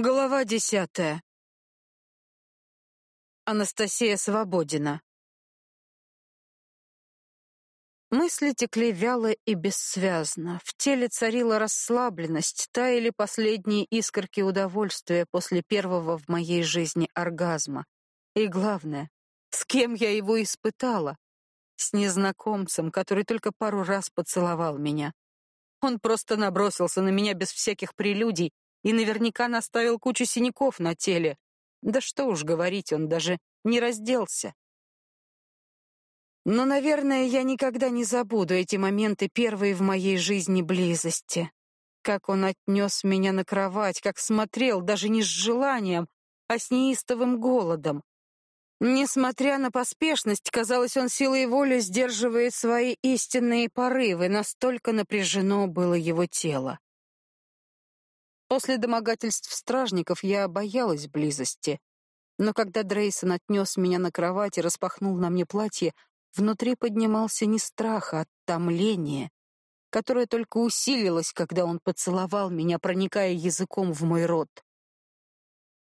Глава десятая. Анастасия Свободина. Мысли текли вяло и бессвязно. В теле царила расслабленность, таяли последние искорки удовольствия после первого в моей жизни оргазма. И главное, с кем я его испытала? С незнакомцем, который только пару раз поцеловал меня. Он просто набросился на меня без всяких прелюдий, и наверняка наставил кучу синяков на теле. Да что уж говорить, он даже не разделся. Но, наверное, я никогда не забуду эти моменты первой в моей жизни близости. Как он отнес меня на кровать, как смотрел, даже не с желанием, а с неистовым голодом. Несмотря на поспешность, казалось, он силой воли сдерживает свои истинные порывы, настолько напряжено было его тело. После домогательств стражников я боялась близости. Но когда Дрейсон отнес меня на кровать и распахнул на мне платье, внутри поднимался не страх, а томление, которое только усилилось, когда он поцеловал меня, проникая языком в мой рот.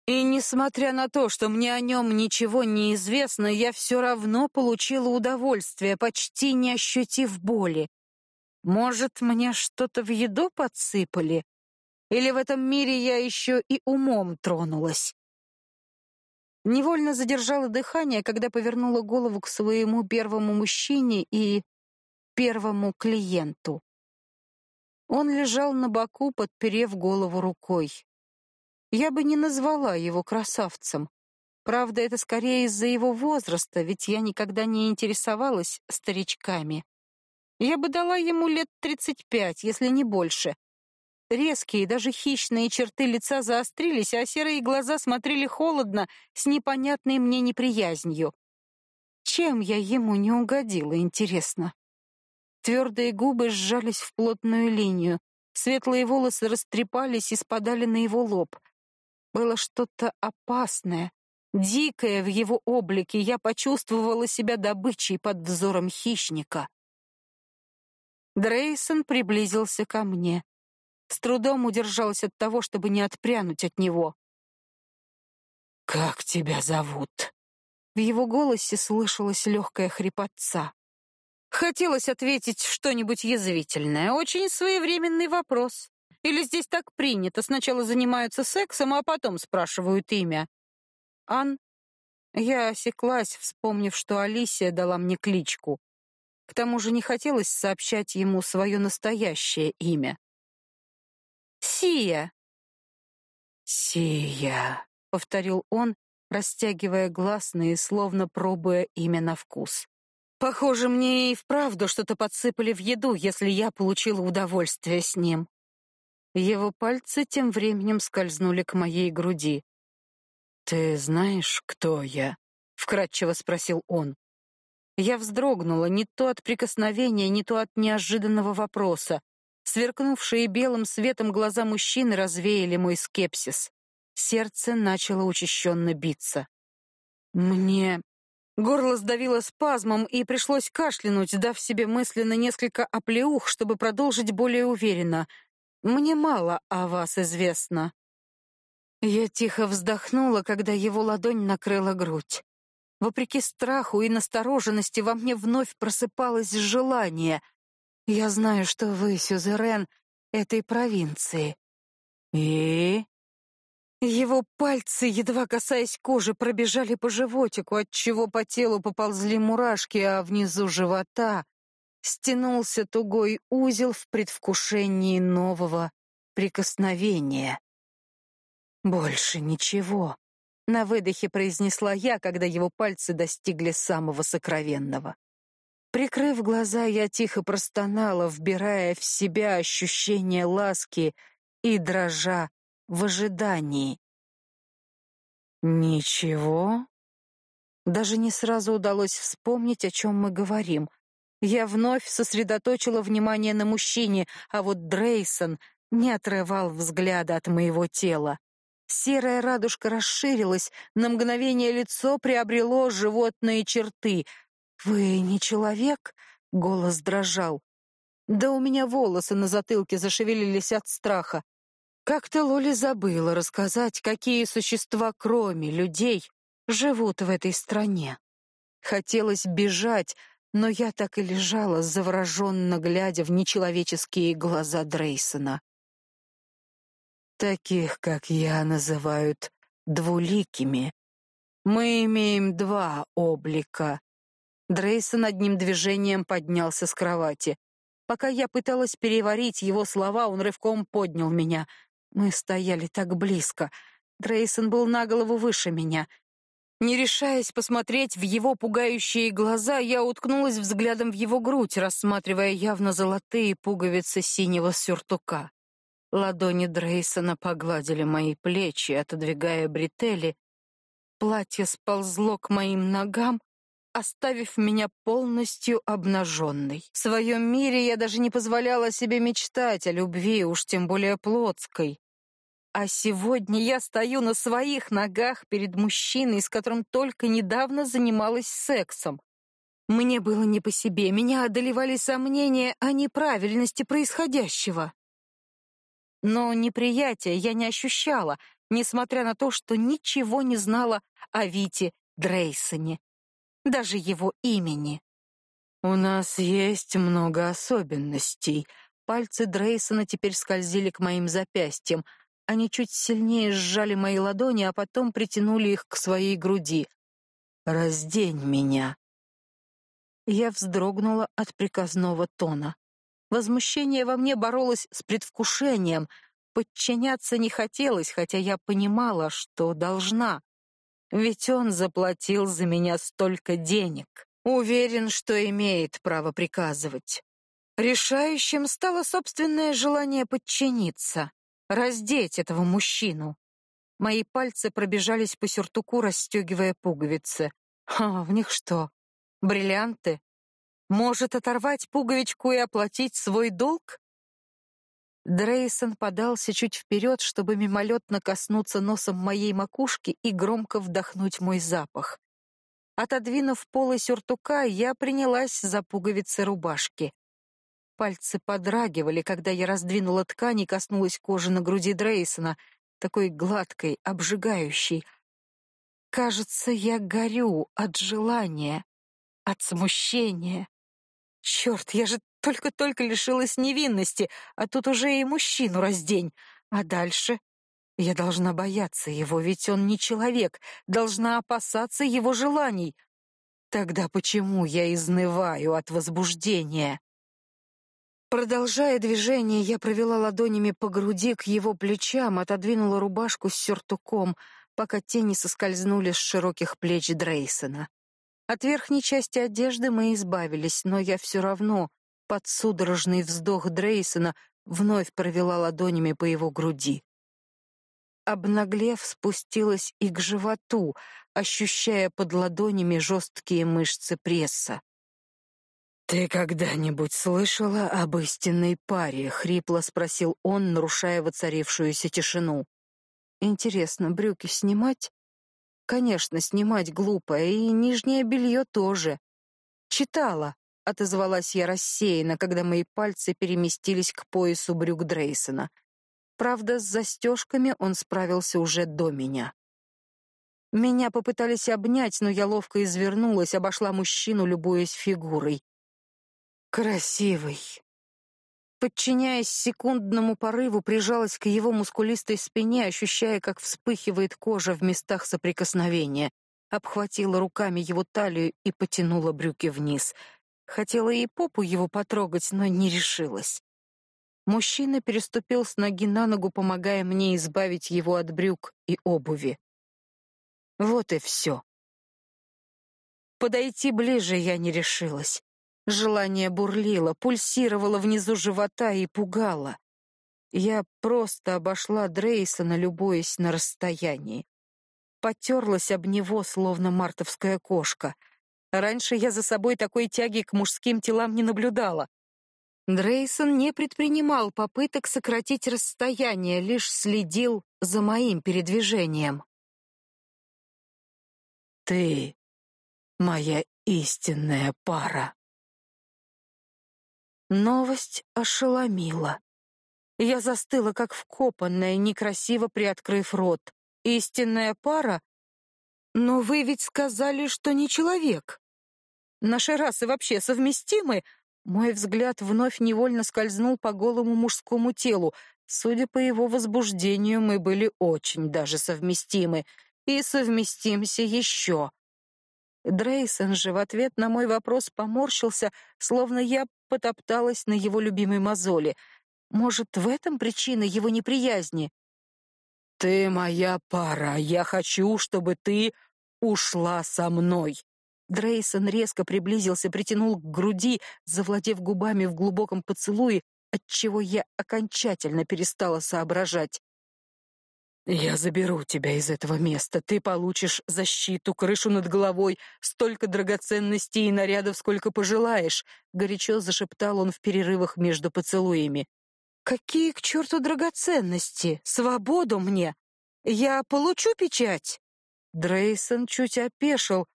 И несмотря на то, что мне о нем ничего не известно, я все равно получила удовольствие, почти не ощутив боли. Может, мне что-то в еду подсыпали? Или в этом мире я еще и умом тронулась? Невольно задержала дыхание, когда повернула голову к своему первому мужчине и первому клиенту. Он лежал на боку, подперев голову рукой. Я бы не назвала его красавцем. Правда, это скорее из-за его возраста, ведь я никогда не интересовалась старичками. Я бы дала ему лет тридцать пять, если не больше. Резкие, даже хищные черты лица заострились, а серые глаза смотрели холодно, с непонятной мне неприязнью. Чем я ему не угодила, интересно? Твердые губы сжались в плотную линию, светлые волосы растрепались и спадали на его лоб. Было что-то опасное, дикое в его облике, я почувствовала себя добычей под взором хищника. Дрейсон приблизился ко мне. С трудом удержалась от того, чтобы не отпрянуть от него. «Как тебя зовут?» В его голосе слышалась легкая хрипотца. Хотелось ответить что-нибудь язвительное. Очень своевременный вопрос. Или здесь так принято, сначала занимаются сексом, а потом спрашивают имя. Ан? Я осеклась, вспомнив, что Алисия дала мне кличку. К тому же не хотелось сообщать ему свое настоящее имя. Сия. Сия, повторил он, растягивая гласные, словно пробуя имя на вкус. Похоже, мне и вправду что-то подсыпали в еду, если я получила удовольствие с ним. Его пальцы тем временем скользнули к моей груди. Ты знаешь, кто я? вкратчиво спросил он. Я вздрогнула не то от прикосновения, не то от неожиданного вопроса. Сверкнувшие белым светом глаза мужчины развеяли мой скепсис. Сердце начало учащенно биться. Мне горло сдавило спазмом и пришлось кашлянуть, дав себе мысленно несколько оплеух, чтобы продолжить более уверенно. Мне мало о вас известно. Я тихо вздохнула, когда его ладонь накрыла грудь. Вопреки страху и настороженности во мне вновь просыпалось желание — я знаю, что вы сюзерен этой провинции. И его пальцы, едва касаясь кожи, пробежали по животику, отчего по телу поползли мурашки, а внизу живота стянулся тугой узел в предвкушении нового прикосновения. Больше ничего, на выдохе произнесла я, когда его пальцы достигли самого сокровенного. Прикрыв глаза, я тихо простонала, вбирая в себя ощущение ласки и дрожа в ожидании. Ничего. Даже не сразу удалось вспомнить, о чем мы говорим. Я вновь сосредоточила внимание на мужчине, а вот Дрейсон не отрывал взгляда от моего тела. Серая радужка расширилась, на мгновение лицо приобрело животные черты — «Вы не человек?» — голос дрожал. Да у меня волосы на затылке зашевелились от страха. Как-то Лоли забыла рассказать, какие существа, кроме людей, живут в этой стране. Хотелось бежать, но я так и лежала, завороженно глядя в нечеловеческие глаза Дрейсона. Таких, как я, называют двуликими. Мы имеем два облика. Дрейсон одним движением поднялся с кровати. Пока я пыталась переварить его слова, он рывком поднял меня. Мы стояли так близко. Дрейсон был на голову выше меня. Не решаясь посмотреть в его пугающие глаза, я уткнулась взглядом в его грудь, рассматривая явно золотые пуговицы синего сюртука. Ладони Дрейсона погладили мои плечи, отодвигая бретели. Платье сползло к моим ногам, оставив меня полностью обнаженной. В своем мире я даже не позволяла себе мечтать о любви, уж тем более плотской. А сегодня я стою на своих ногах перед мужчиной, с которым только недавно занималась сексом. Мне было не по себе, меня одолевали сомнения о неправильности происходящего. Но неприятия я не ощущала, несмотря на то, что ничего не знала о Вите Дрейсоне, даже его имени. У нас есть много особенностей. Пальцы Дрейсона теперь скользили к моим запястьям, они чуть сильнее сжали мои ладони, а потом притянули их к своей груди. «Раздень меня!» Я вздрогнула от приказного тона. Возмущение во мне боролось с предвкушением. Подчиняться не хотелось, хотя я понимала, что должна. Ведь он заплатил за меня столько денег. Уверен, что имеет право приказывать. Решающим стало собственное желание подчиниться раздеть этого мужчину. Мои пальцы пробежались по сюртуку, расстегивая пуговицы. А в них что? Бриллианты? Может оторвать пуговичку и оплатить свой долг? Дрейсон подался чуть вперед, чтобы мимолетно коснуться носом моей макушки и громко вдохнуть мой запах. Отодвинув полы сюртука, я принялась за пуговицы рубашки. Пальцы подрагивали, когда я раздвинула ткань и коснулась кожи на груди Дрейсона, такой гладкой, обжигающей. Кажется, я горю от желания, от смущения. Черт, я же только-только лишилась невинности, а тут уже и мужчину раздень. А дальше? Я должна бояться его, ведь он не человек, должна опасаться его желаний. Тогда почему я изнываю от возбуждения? Продолжая движение, я провела ладонями по груди к его плечам, отодвинула рубашку с сюртуком, пока тени соскользнули с широких плеч Дрейсона. От верхней части одежды мы избавились, но я все равно, под судорожный вздох Дрейсона, вновь провела ладонями по его груди. Обнаглев, спустилась и к животу, ощущая под ладонями жесткие мышцы пресса. «Ты когда-нибудь слышала об истинной паре?» — хрипло спросил он, нарушая воцарившуюся тишину. «Интересно, брюки снимать?» «Конечно, снимать глупо, и нижнее белье тоже». «Читала», — отозвалась я рассеянно, когда мои пальцы переместились к поясу брюк Дрейсона. Правда, с застежками он справился уже до меня. Меня попытались обнять, но я ловко извернулась, обошла мужчину, любуясь фигурой. Красивый. Подчиняясь секундному порыву, прижалась к его мускулистой спине, ощущая, как вспыхивает кожа в местах соприкосновения. Обхватила руками его талию и потянула брюки вниз. Хотела и попу его потрогать, но не решилась. Мужчина переступил с ноги на ногу, помогая мне избавить его от брюк и обуви. Вот и все. Подойти ближе я не решилась. Желание бурлило, пульсировало внизу живота и пугало. Я просто обошла Дрейсона, любуясь на расстоянии. Потерлась об него, словно мартовская кошка. Раньше я за собой такой тяги к мужским телам не наблюдала. Дрейсон не предпринимал попыток сократить расстояние, лишь следил за моим передвижением. «Ты моя истинная пара», Новость ошеломила. Я застыла, как вкопанная, некрасиво приоткрыв рот. Истинная пара? Но вы ведь сказали, что не человек. Наши расы вообще совместимы? Мой взгляд вновь невольно скользнул по голому мужскому телу. Судя по его возбуждению, мы были очень даже совместимы. И совместимся еще. Дрейсон же в ответ на мой вопрос поморщился, словно я потопталась на его любимой мозоли. Может, в этом причина его неприязни? «Ты моя пара. Я хочу, чтобы ты ушла со мной». Дрейсон резко приблизился, притянул к груди, завладев губами в глубоком поцелуе, отчего я окончательно перестала соображать. «Я заберу тебя из этого места. Ты получишь защиту, крышу над головой, столько драгоценностей и нарядов, сколько пожелаешь», — горячо зашептал он в перерывах между поцелуями. «Какие к черту драгоценности? Свободу мне! Я получу печать!» Дрейсон чуть опешил,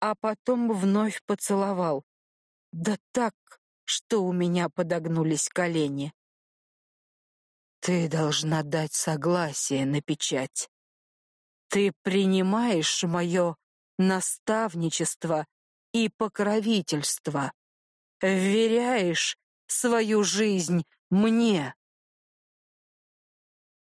а потом вновь поцеловал. Да так, что у меня подогнулись колени. Ты должна дать согласие на печать. Ты принимаешь мое наставничество и покровительство, вверяешь свою жизнь мне.